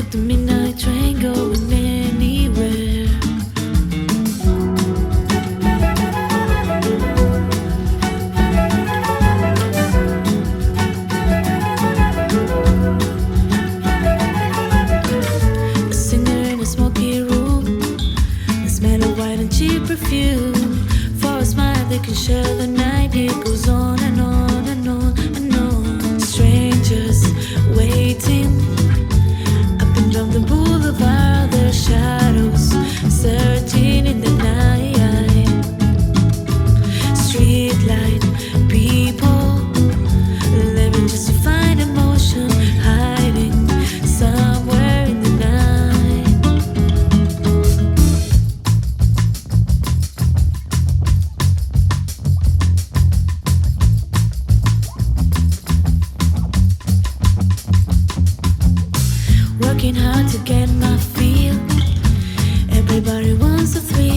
Took the midnight train going anywhere. A singer in a smoky room. The smell of white and cheap perfume. For a smile they can share the night. It goes on and on Everybody wants a three.